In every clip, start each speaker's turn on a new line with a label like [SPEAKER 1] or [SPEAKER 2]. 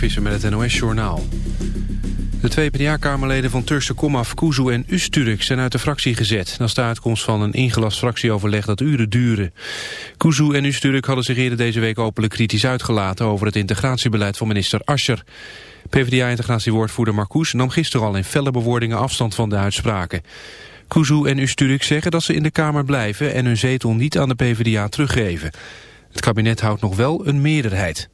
[SPEAKER 1] Mark met het NOS-journaal. De twee PDA-kamerleden van Turkse Komaf, Kuzu en Usturk zijn uit de fractie gezet. Dat is de uitkomst van een ingelast fractieoverleg dat uren duurde. Kuzu en Usturk hadden zich eerder deze week openlijk kritisch uitgelaten... over het integratiebeleid van minister Ascher. PvdA-integratiewoordvoerder Marcouch nam gisteren al in felle bewoordingen afstand van de uitspraken. Kuzu en Usturk zeggen dat ze in de Kamer blijven... en hun zetel niet aan de PvdA teruggeven. Het kabinet houdt nog wel een meerderheid.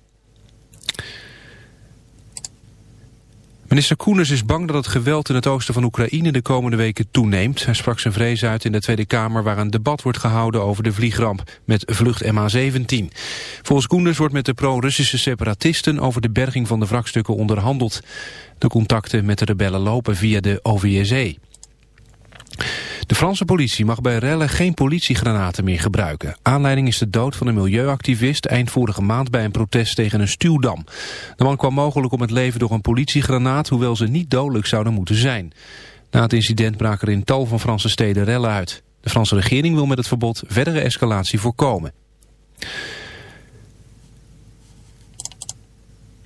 [SPEAKER 1] Minister Koeners is bang dat het geweld in het oosten van Oekraïne de komende weken toeneemt. Hij sprak zijn vrees uit in de Tweede Kamer waar een debat wordt gehouden over de vliegramp met vlucht MH17. Volgens Koeners wordt met de pro-Russische separatisten over de berging van de wrakstukken onderhandeld. De contacten met de rebellen lopen via de OVSE. De Franse politie mag bij rellen geen politiegranaten meer gebruiken. Aanleiding is de dood van een milieuactivist eind vorige maand bij een protest tegen een stuwdam. De man kwam mogelijk om het leven door een politiegranaat, hoewel ze niet dodelijk zouden moeten zijn. Na het incident braken er in tal van Franse steden rellen uit. De Franse regering wil met het verbod verdere escalatie voorkomen.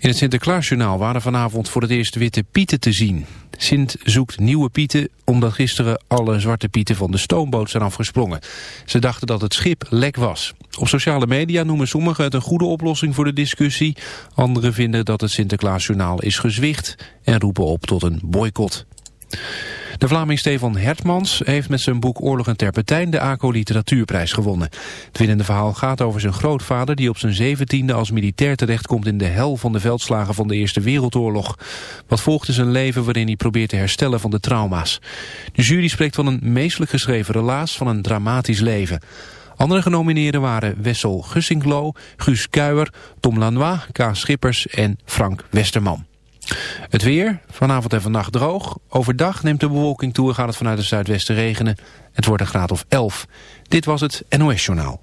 [SPEAKER 1] In het Sinterklaasjournaal waren vanavond voor het eerst witte pieten te zien. Sint zoekt nieuwe pieten omdat gisteren alle zwarte pieten van de stoomboot zijn afgesprongen. Ze dachten dat het schip lek was. Op sociale media noemen sommigen het een goede oplossing voor de discussie. Anderen vinden dat het Sinterklaasjournaal is gezwicht en roepen op tot een boycott. De Vlaming Stefan Hertmans heeft met zijn boek Oorlog en Terpentijn de ACO Literatuurprijs gewonnen. Het winnende verhaal gaat over zijn grootvader die op zijn zeventiende als militair terechtkomt in de hel van de veldslagen van de Eerste Wereldoorlog. Wat volgt is een leven waarin hij probeert te herstellen van de trauma's. De jury spreekt van een meestelijk geschreven relaas van een dramatisch leven. Andere genomineerden waren Wessel Gussinklo, Guus Kuijer, Tom Lanois, Kaas Schippers en Frank Westerman. Het weer, vanavond en vannacht droog. Overdag neemt de bewolking toe en gaat het vanuit het zuidwesten regenen. Het wordt een graad of 11. Dit was het NOS Journaal.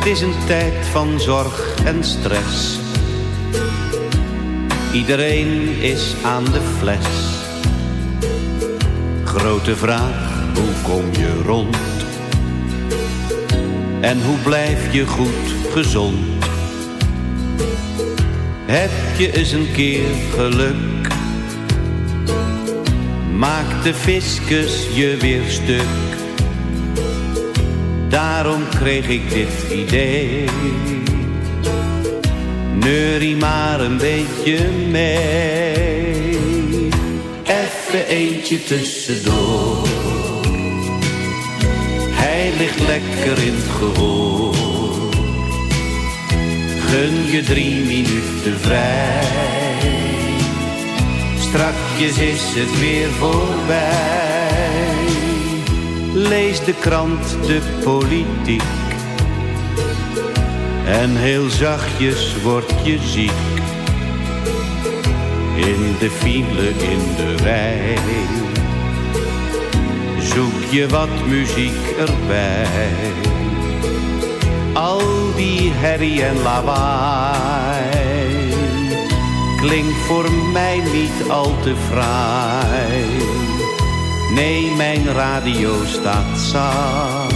[SPEAKER 2] Het
[SPEAKER 3] is een tijd van zorg en stress. Iedereen is aan de fles. Grote vraag, hoe kom je rond? En hoe blijf je goed gezond? Heb je eens een keer geluk? Maakt de fiscus je weer stuk? Daarom kreeg ik dit idee. Neurie maar een beetje mee. Even eentje tussendoor. Hij ligt lekker in het gehoor. Gun je drie minuten vrij. Strakjes is het weer voorbij. Lees de krant, de politiek. En heel zachtjes word je ziek. In de file, in de rij. Zoek je wat muziek erbij. Al die herrie en lawaai. Klinkt voor mij niet al te fraai. Nee, mijn radio staat zacht.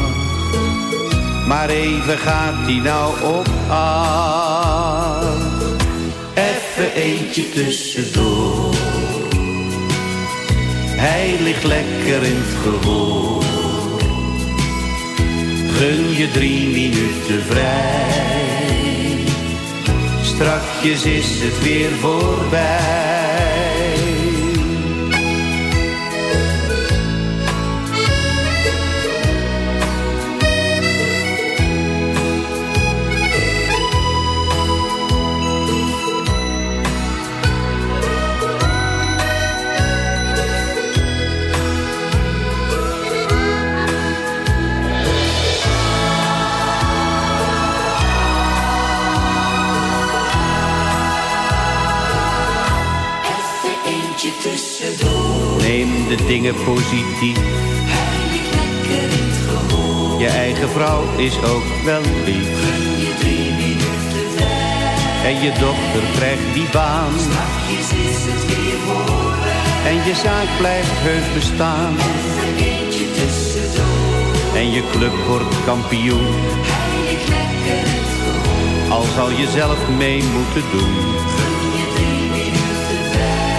[SPEAKER 3] Maar even gaat die nou op af. Even eentje tussendoor. Hij ligt lekker in het gehoor. Gun je drie minuten vrij. Strakjes is het weer voorbij. Dingen positief. Je eigen vrouw is ook wel lief. En je dochter krijgt die baan. En je zaak blijft heus bestaan. En je club wordt kampioen. Al zal je zelf mee moeten doen.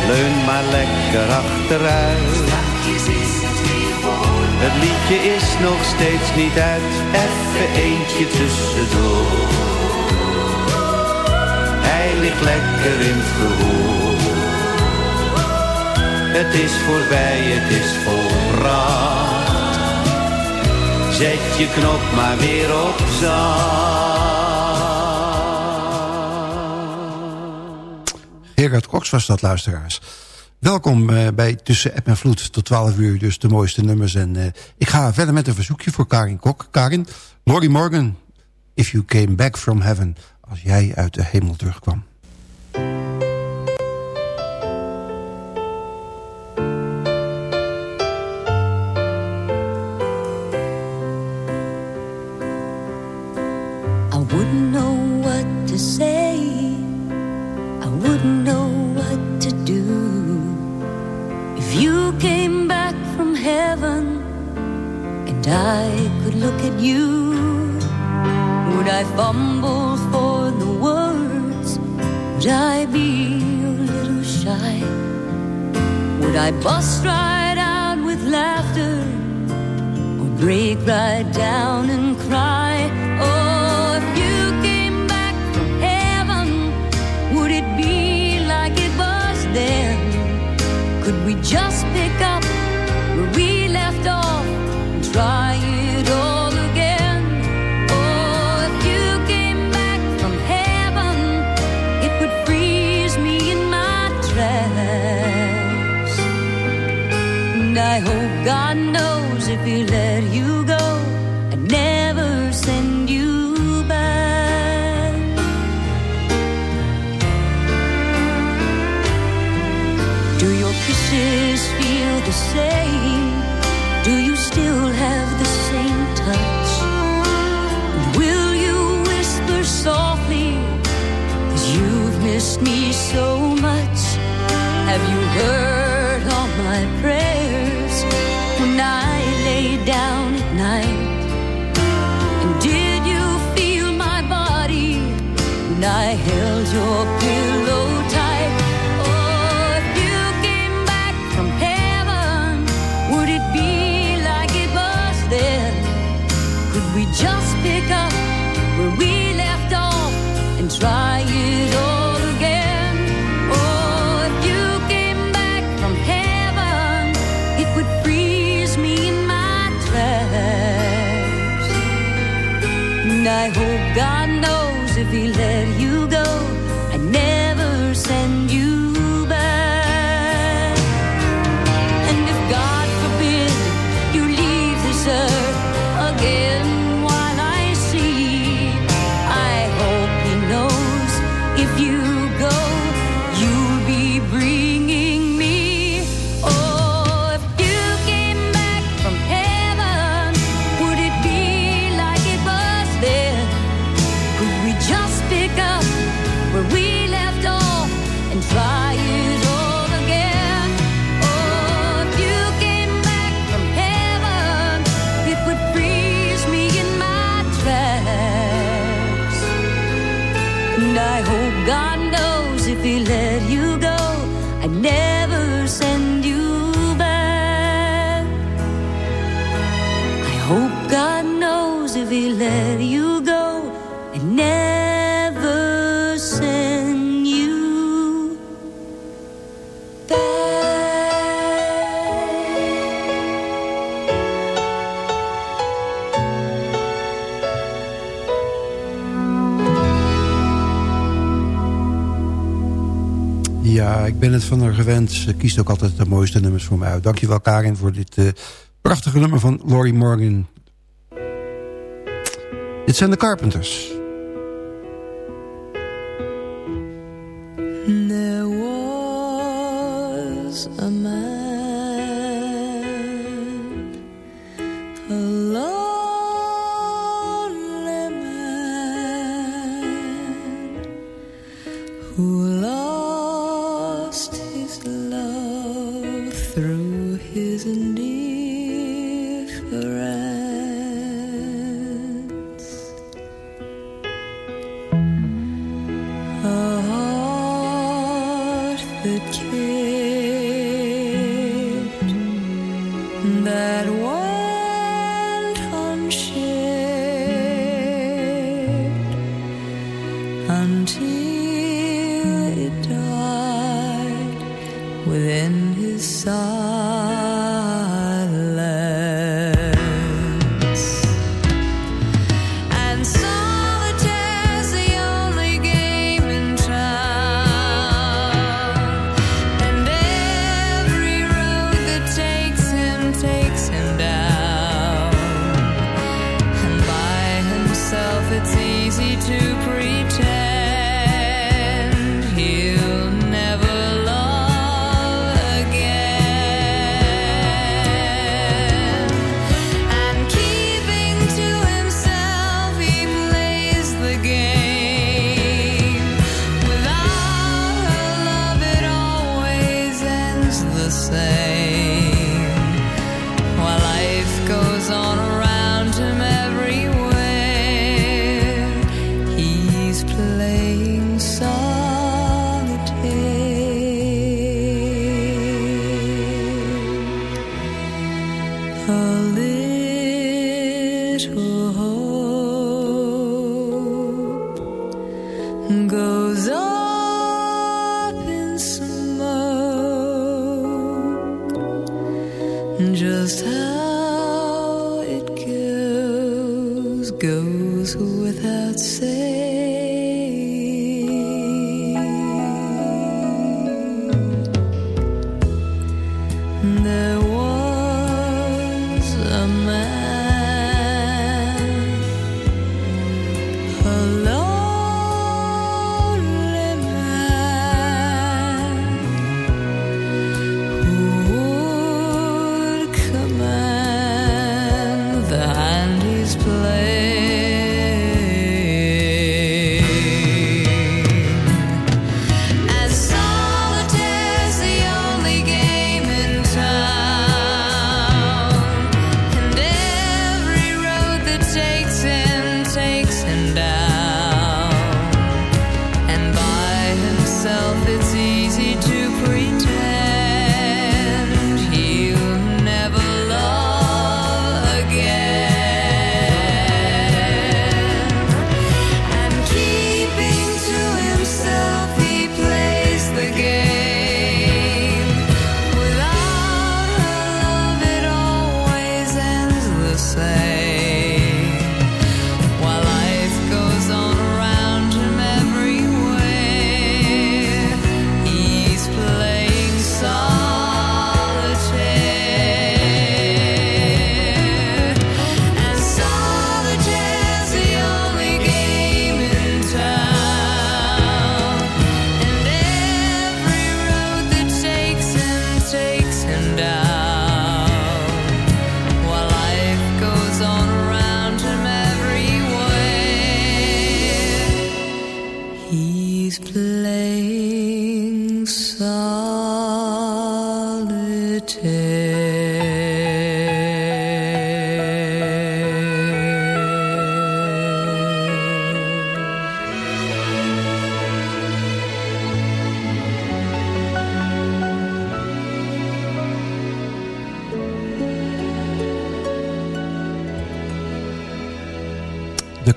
[SPEAKER 3] Leun maar lekker achteruit.
[SPEAKER 2] Het
[SPEAKER 3] liedje is nog steeds niet uit. Even eentje tussendoor. Hij ligt lekker in het gehoor. Het is voorbij, het is volbracht. Zet je knop maar weer op zacht.
[SPEAKER 4] Gerard Cox was dat, luisteraars. Welkom eh, bij Tussen App en Vloed. Tot 12 uur dus de mooiste nummers. En eh, ik ga verder met een verzoekje voor Karin Kok. Karin, Laurie Morgan, If You Came Back From Heaven. Als jij uit de hemel terugkwam.
[SPEAKER 5] I could look at you, would I fumble for the words? Would I be a little shy? Would I bust right out with laughter? or break right down and cry. Oh, if you came back from heaven, would it be like it was then? Could we just pick up God knows if He let you go, I'd never send you back. Do your kisses feel the same? Do you still have the same touch? And will you whisper softly? Cause you've missed me so much. Have you heard all my prayers God knows if He let you go, I'd never send you back.
[SPEAKER 4] Ja, ik ben het van haar gewend. Ze kiest ook altijd de mooiste nummers voor me uit. Dankjewel Karin voor dit eh, prachtige nummer van Laurie Morgan. Dit zijn de Carpenters.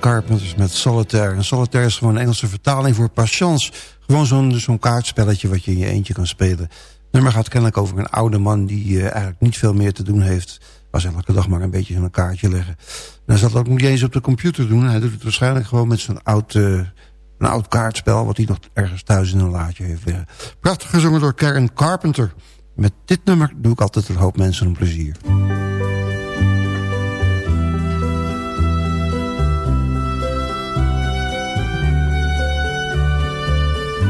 [SPEAKER 4] Carpenters met Solitaire. En Solitaire is gewoon een Engelse vertaling voor patience. Gewoon zo'n zo'n kaartspelletje wat je in je eentje kan spelen. Het nummer gaat kennelijk over een oude man die uh, eigenlijk niet veel meer te doen heeft. Was elke dag maar een beetje een kaartje leggen. En hij zat ook niet eens op de computer doen. Hij doet het waarschijnlijk gewoon met zo'n oud, een oud kaartspel... wat hij nog ergens thuis in een laadje heeft liggen. Prachtig gezongen door Karen Carpenter. Met dit nummer doe ik altijd een hoop mensen een plezier.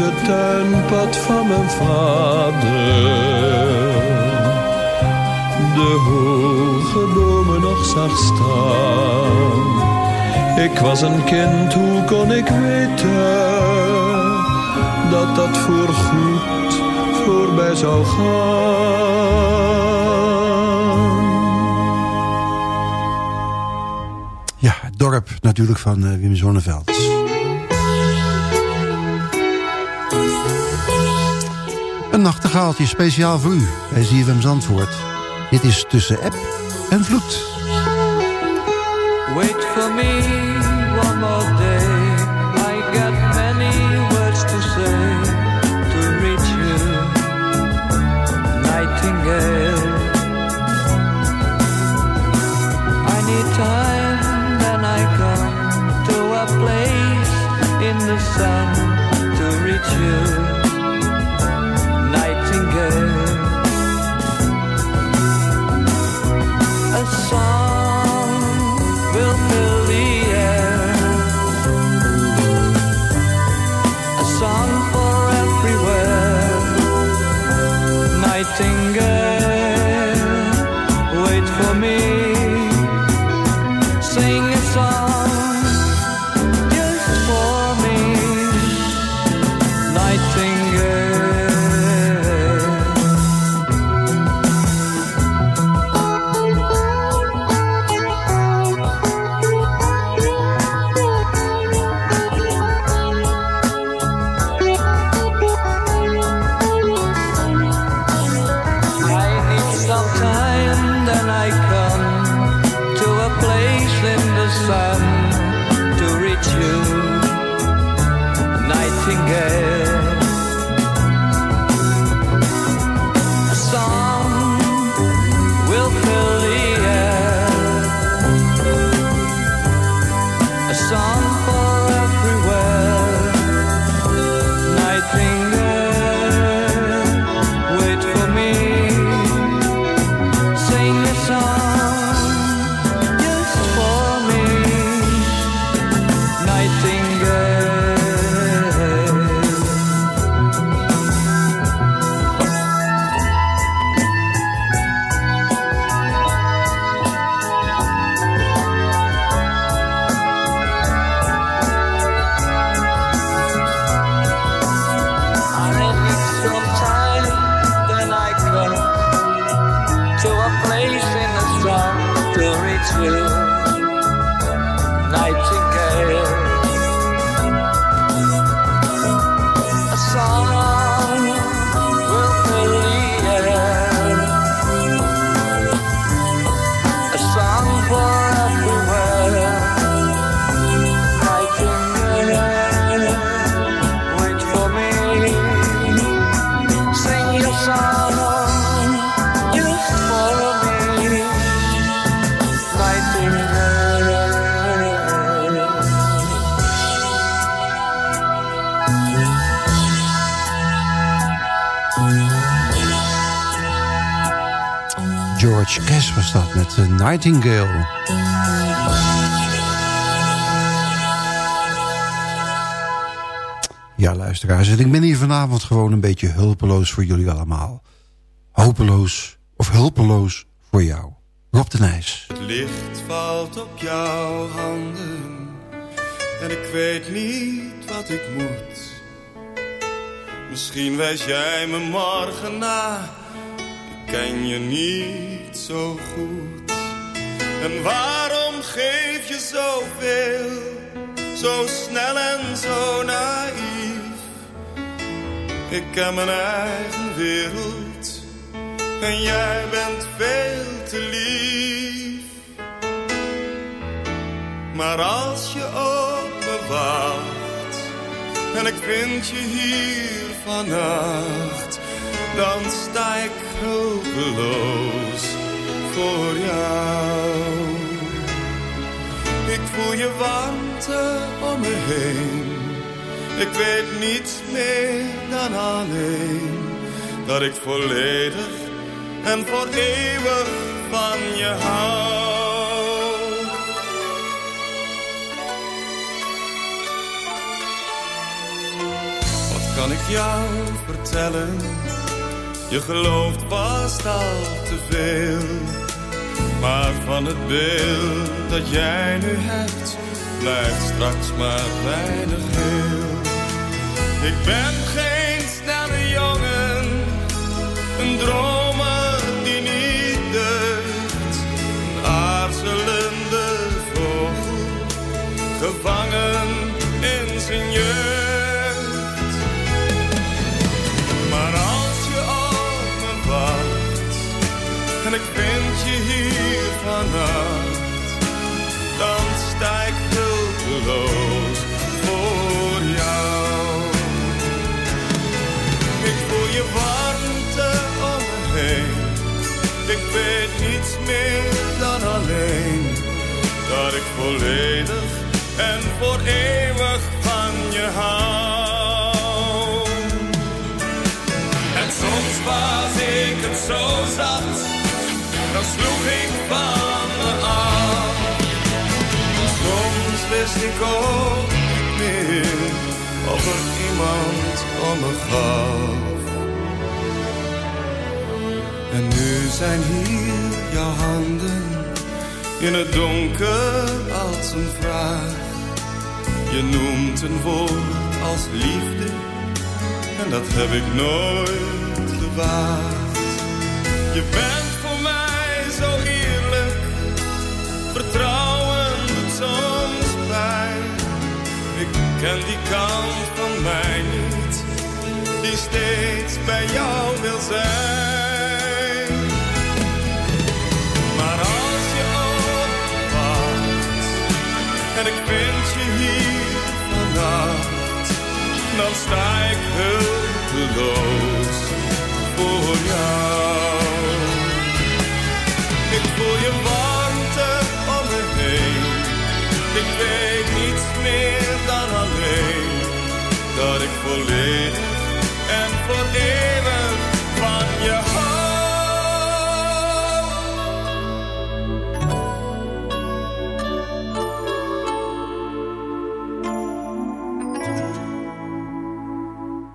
[SPEAKER 6] het tuinpad van mijn vader de hoge bomen nog zag staan. Ik was een kind, hoe kon ik weten dat dat voorgoed voorbij zou gaan?
[SPEAKER 4] Ja, het dorp natuurlijk van uh, Wim Zonneveld. Nachtegaaltje speciaal voor u bij ZFM Zandvoort. Dit is tussen app en vloed.
[SPEAKER 7] Wait for me
[SPEAKER 4] was dat met eh, Nightingale. Ja, luisteraars, en ik ben hier vanavond gewoon een beetje hulpeloos voor jullie allemaal. Hopeloos of hulpeloos voor jou. Rob de Nijs.
[SPEAKER 8] Het licht valt op jouw handen en ik weet niet wat ik moet. Misschien wijs jij me morgen na, ken je niet zo goed. En waarom geef je zoveel, zo snel en zo naïef? Ik ken mijn eigen wereld en jij bent veel te lief. Maar als je op me wacht en ik vind je hier vannacht, dan sta ik hulpeloos voor jou. Ik voel je warmte om me heen. Ik weet niets meer dan alleen dat ik volledig en voor eeuwig van je hou. Kan ik jou vertellen? Je gelooft vast al te veel. Maar van het beeld dat jij nu hebt, blijft straks maar weinig heel. Ik ben geen snelle jongen, een dromer ik vind je hier vannacht, dan sta ik hulpeloos voor jou. Ik voel je warmte om me heen. Ik weet niets meer dan alleen dat ik volledig en voor eeuwig van je hou. En soms was ik het zo zat, sloeg ik van me af. Soms wist ik ook niet meer of er iemand om me gaf. En nu zijn hier jouw handen in het donker als een vraag. Je noemt een woord als liefde en dat heb ik nooit gewaagd. Je bent ken die kant van mij niet, die steeds bij jou wil zijn. Maar als je op me wacht en ik vind je hier vannacht, dan sta ik hulpeloos voor jou. Ik voel je warmte om me heen. Ik weet dat ik volledig en voor van je hou.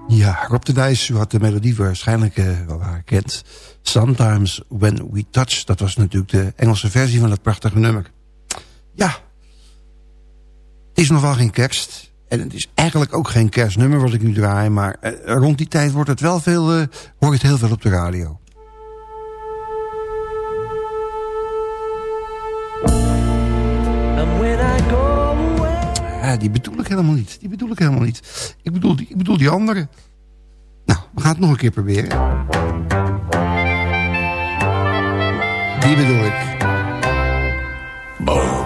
[SPEAKER 4] Ja, Rob de Nijs, u had de melodie waarschijnlijk eh, wel herkend. Sometimes When We Touch, dat was natuurlijk de Engelse versie van het prachtige nummer. Ja, het is nog wel geen kerst. En het is eigenlijk ook geen kerstnummer wat ik nu draai. Maar eh, rond die tijd wordt het wel veel, eh, hoor je het heel veel op de radio. Die bedoel ik helemaal niet. Die bedoel ik helemaal niet. Ik bedoel die, ik bedoel die andere. Nou, we gaan het nog een keer proberen. Die bedoel ik.
[SPEAKER 9] Boom.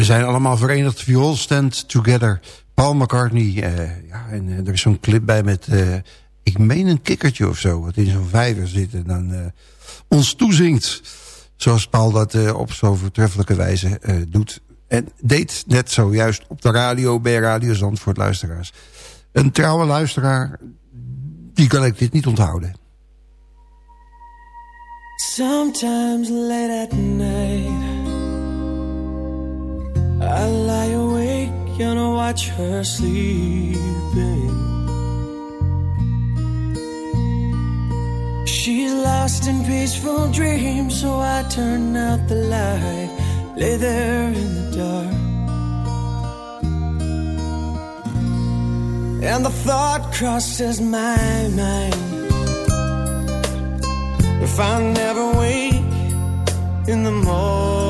[SPEAKER 9] We
[SPEAKER 4] zijn allemaal verenigd. We all stand together. Paul McCartney. eh, ja, en eh, er is zo'n clip bij met... eh, ik meen een kikkertje of zo. Wat in zo'n vijver zit. En dan ons toezingt. Zoals Paul dat op zo'n voortreffelijke wijze doet. En deed net zojuist op de radio. Bij Radio Zandvoort luisteraars. Een trouwe luisteraar. Die kan ik dit niet onthouden.
[SPEAKER 10] Sometimes late at night, I lie awake
[SPEAKER 9] gonna watch her sleeping. She's lost in peaceful dreams, so I turn out the light, lay there in the dark. And the thought crosses my mind If I never wake in the morning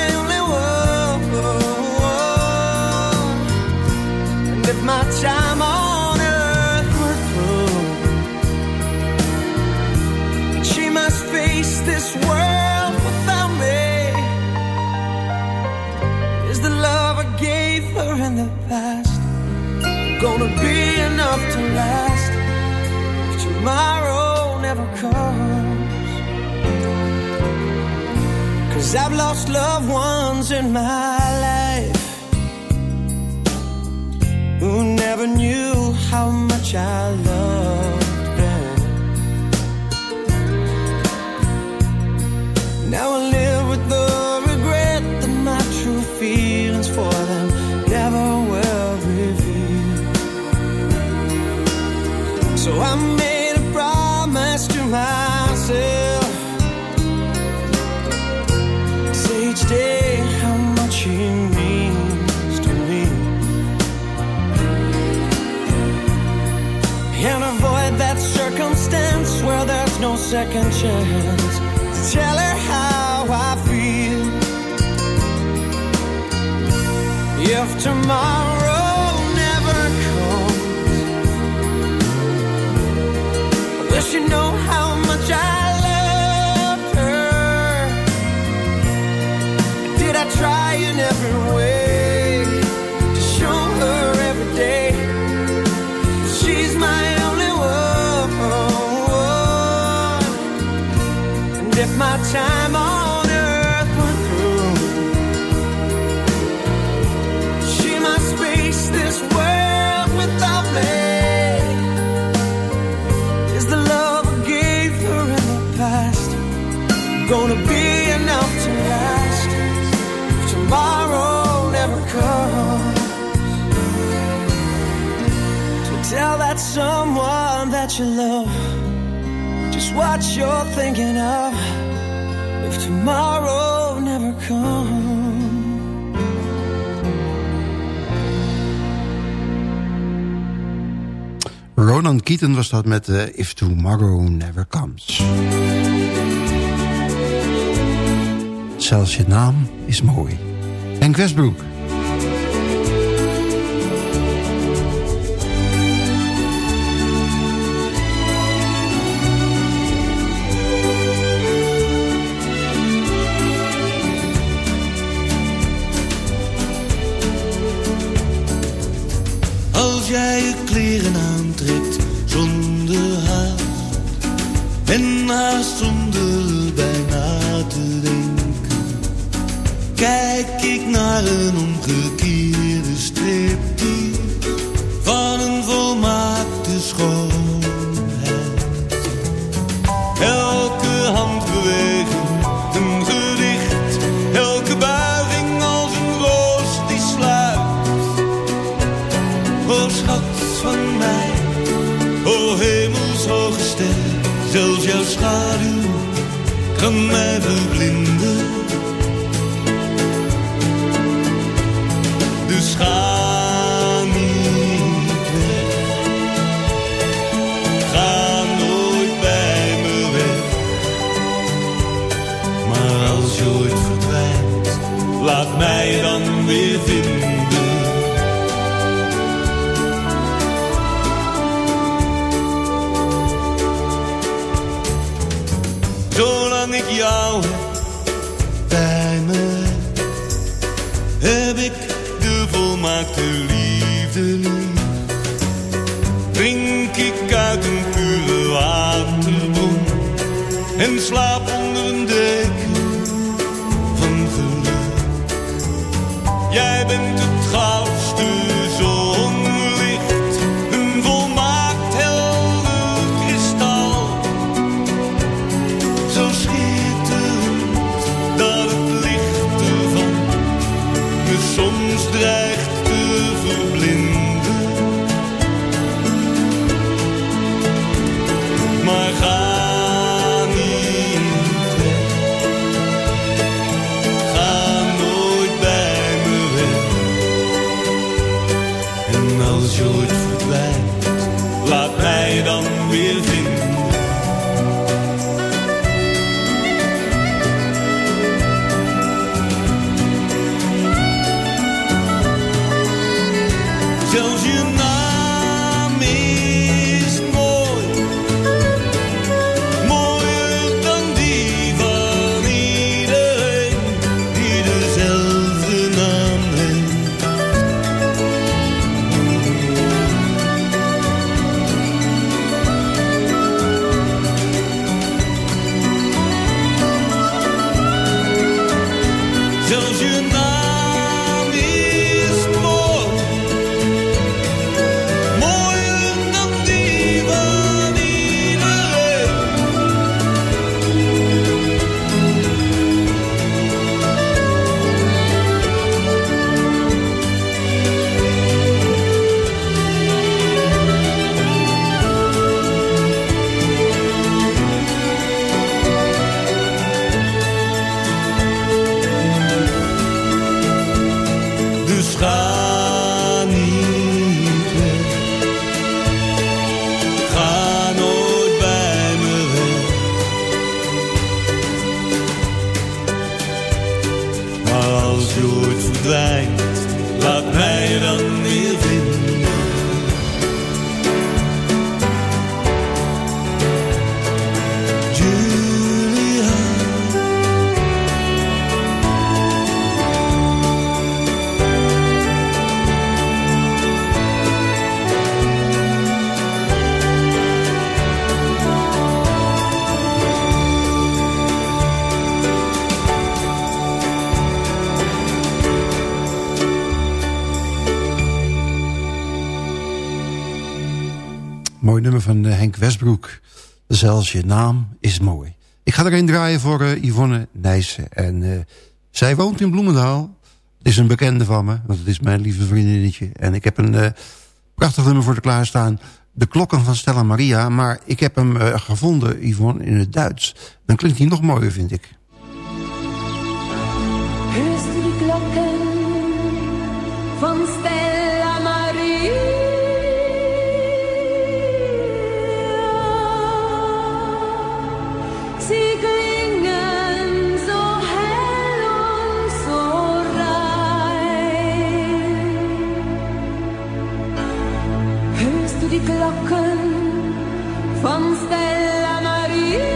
[SPEAKER 9] my time on earth were through, she must face this world without me. Is the love I gave her in the past gonna be enough to last if tomorrow never comes? Cause I've lost loved ones in my life who never knew how much I loved them. Now I live with the second chance to tell her how I feel. If tomorrow someone that you love just what you're thinking of if tomorrow never comes.
[SPEAKER 4] Ronan Keaton was dat met eh, If Tomorrow Never Comes. Zelfs je naam is mooi. Henk Westbroek.
[SPEAKER 6] Jij je kleren aantrekt zonder haast En haast zonder bijna te denken Kijk ik naar een omgekeerde maakt de liefde lief. Drink ik uit een pure waterbron en slaap onder een deken van geluk. Jij bent het goudste Zelfs je naam is mooi.
[SPEAKER 4] Ik ga er een draaien voor eh, Yvonne Nijssen. En eh, zij woont in Bloemendaal. Het is een bekende van me, want het is mijn lieve vriendinnetje. En ik heb een eh, prachtig nummer voor de klaarstaan. De klokken van Stella Maria. Maar ik heb hem gevonden, Yvonne, in het Duits. Dan klinkt hij nog mooier, vind ik.
[SPEAKER 5] from María, marie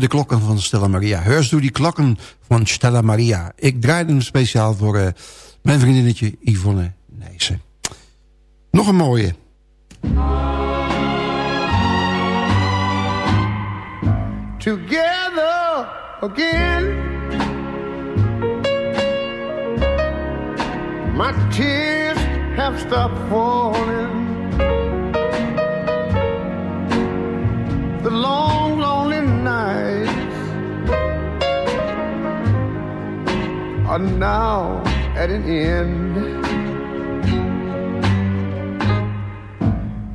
[SPEAKER 4] de klokken van Stella Maria. Heurs doe die klokken van Stella Maria. Ik draai hem speciaal voor uh, mijn vriendinnetje Yvonne Nijssen. Nog een mooie.
[SPEAKER 11] Together again My tears have stopped falling The long Are now at an end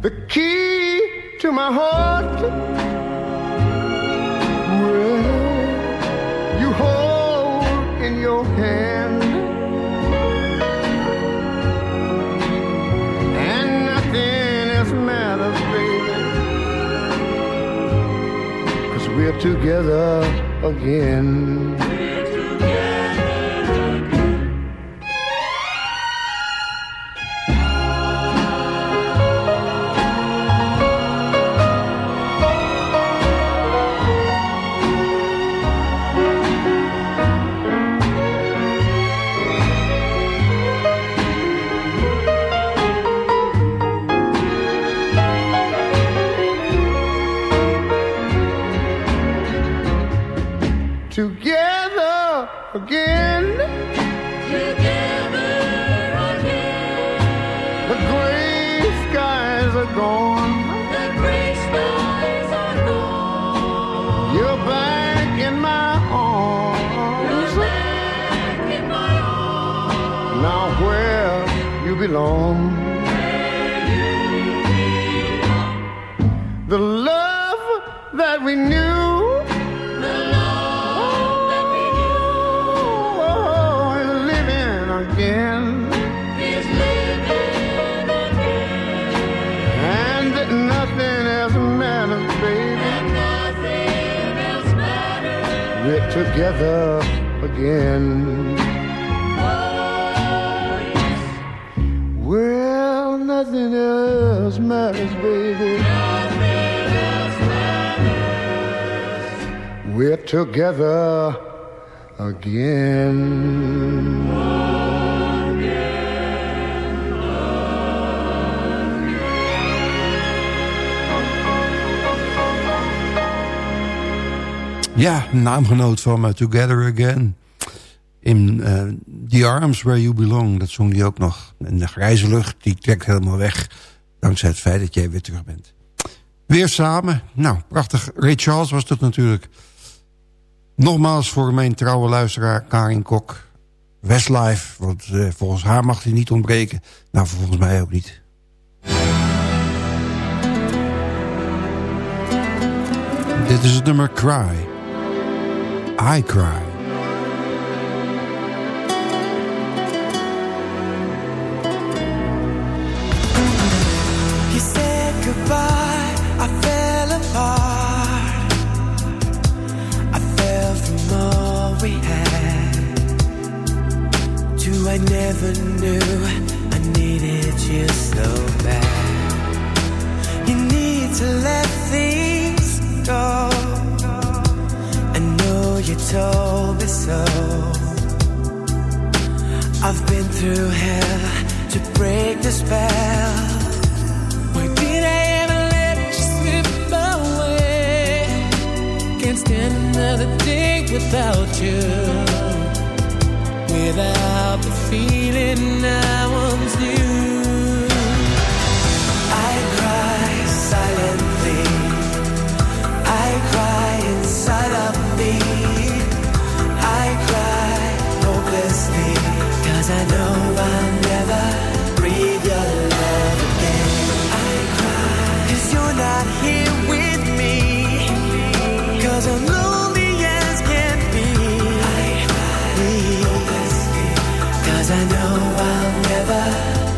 [SPEAKER 11] the key to my heart. Well, you hold in your hand, and nothing else matters, baby, cause we're together again.
[SPEAKER 4] Naamgenoot van me, Together Again. In eh, The Arms Where You Belong, dat zong hij ook nog. En de grijze lucht, die trekt helemaal weg. Dankzij het feit dat jij weer terug bent. Weer samen. Nou, prachtig. Ray Charles was dat natuurlijk. Nogmaals voor mijn trouwe luisteraar Karin Kok. Westlife, want eh, volgens haar mag hij niet ontbreken. Nou, volgens mij ook niet. Dit is het nummer Cry. I Cry.
[SPEAKER 9] So. I've been through hell to break the spell. Why did I ever let you slip away? Can't stand another day without you. Without the feeling I once knew. I cry silently. I cry inside of Cause I know I'll never breathe your love again. I cry cause you're not here with me. Cause I'm lonely as can be. I cry. Cause I know I'll never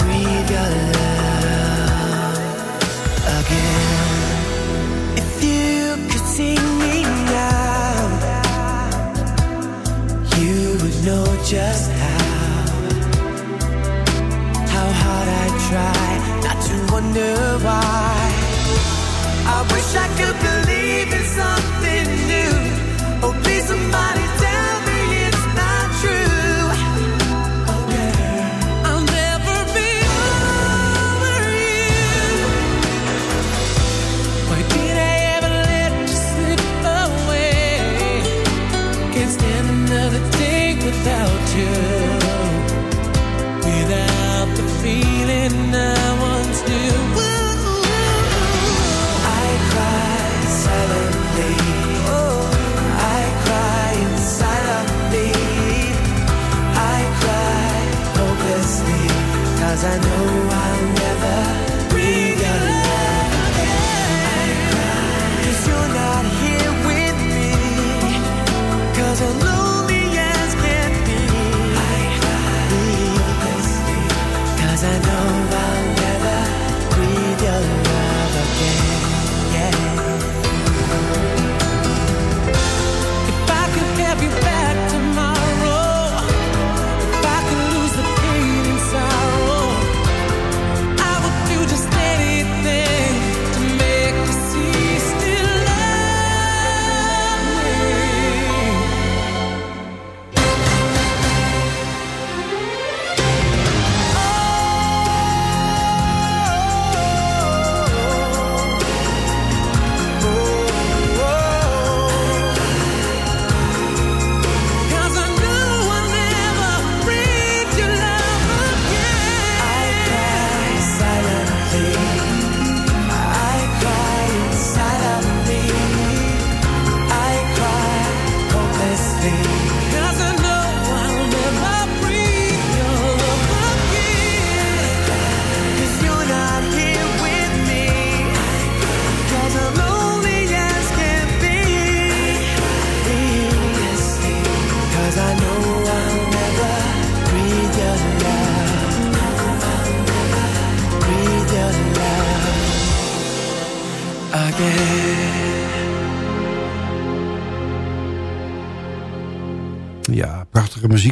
[SPEAKER 9] breathe your love again. If you could see me now, you would know just Cause I know I'll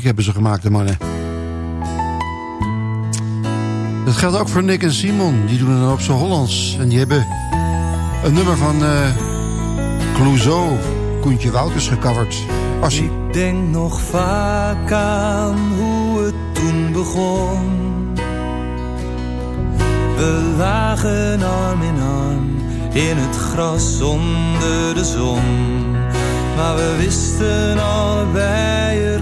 [SPEAKER 4] hebben ze gemaakt, de mannen. Dat geldt ook voor Nick en Simon. Die doen het op z'n Hollands. En die hebben een nummer van eh Clouseau, Koentje Wouters, gecoverd. Assie.
[SPEAKER 8] Ik denk nog vaak aan hoe het toen begon. We lagen arm in arm in het gras onder de zon. Maar we wisten allebei, er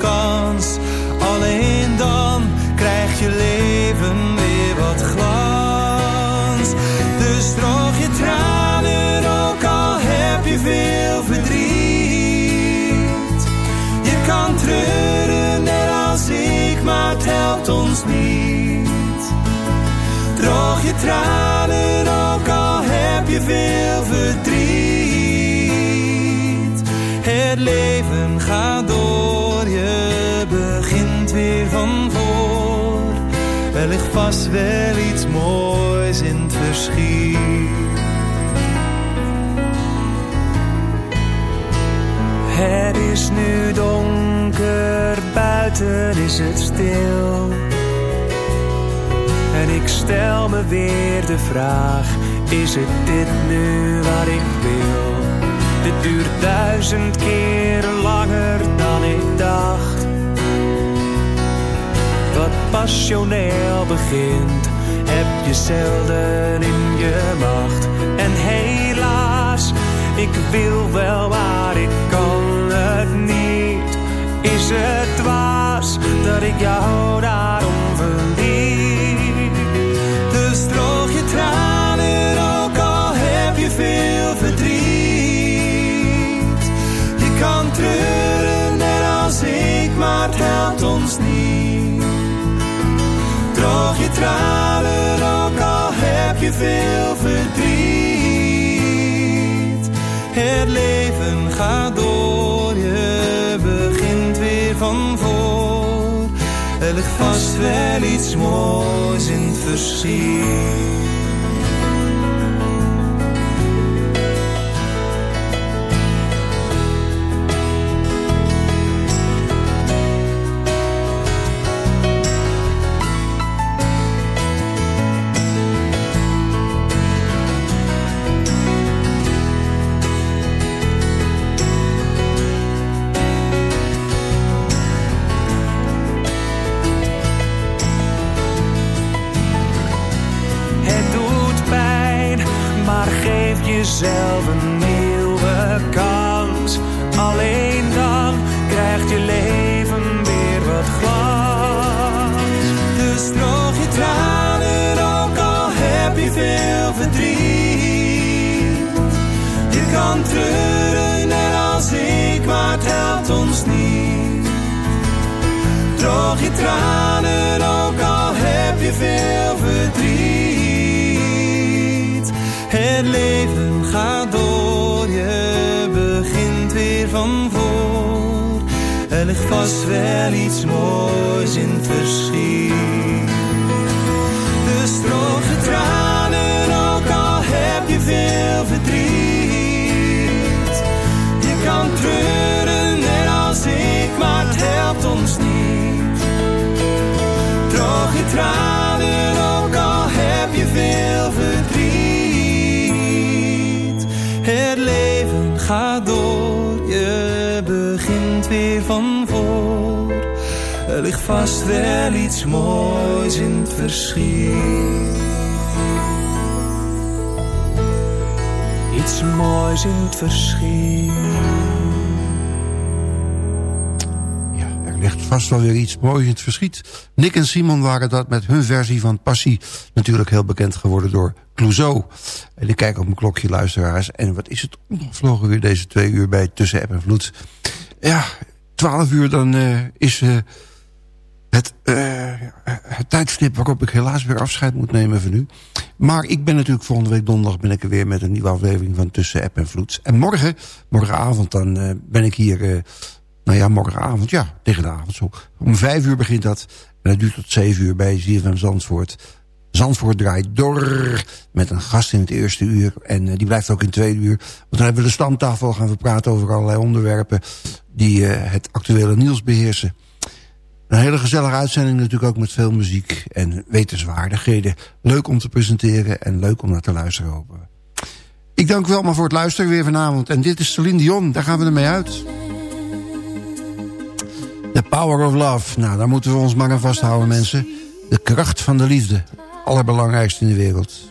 [SPEAKER 8] Tranen, ook al heb je veel verdriet. Het leven gaat door, je begint weer van voor. Er ligt vast wel iets moois in het verschiet. Het is nu donker, buiten is het stil. Stel me weer de vraag, is het dit nu wat ik wil? Dit duurt duizend keer langer dan ik dacht. Wat passioneel begint, heb je zelden in je macht. En helaas, ik wil wel, maar ik kan het niet. Is het dwaas dat ik jou daarom verliet? veel verdriet. Je kan treuren net als ik, maar het helpt ons niet. Droog je tranen, ook al heb je veel verdriet. Het leven gaat door, je begint weer van voor. Er ligt vast wel iets moois in het verschiet. Vast wel
[SPEAKER 4] weer iets moois in het verschiet. Nick en Simon waren dat met hun versie van Passie... natuurlijk heel bekend geworden door Clouseau. En ik kijk op mijn klokje, luisteraars. En wat is het omgevlogen weer deze twee uur bij Tussen App en Vloed. Ja, twaalf uur dan eh, is eh, het, eh, het tijdstip... waarop ik helaas weer afscheid moet nemen van u. Maar ik ben natuurlijk volgende week donderdag... ben ik er weer met een nieuwe aflevering van Tussen App en Vloed. En morgen, morgenavond, dan ben ik hier... nou ja, morgenavond, ja, tegen de avond. Om vijf uur begint dat. En dat duurt tot zeven uur bij ZFM Zandvoort. Zandvoort draait door met een gast in het eerste uur. En eh, die blijft ook in het tweede uur. Want dan hebben we de stamtafel, gaan we praten over allerlei onderwerpen... die eh, het actuele nieuws beheersen. Een hele gezellige uitzending natuurlijk ook met veel muziek en wetenswaardigheden. Leuk om te presenteren en leuk om naar te luisteren hopen. Ik dank u wel maar voor het luisteren weer vanavond. En dit is Celine Dion, daar gaan we ermee uit. The Power of Love. Nou, daar moeten we ons maar aan vasthouden, mensen. De kracht van de liefde. Allerbelangrijkste in de wereld.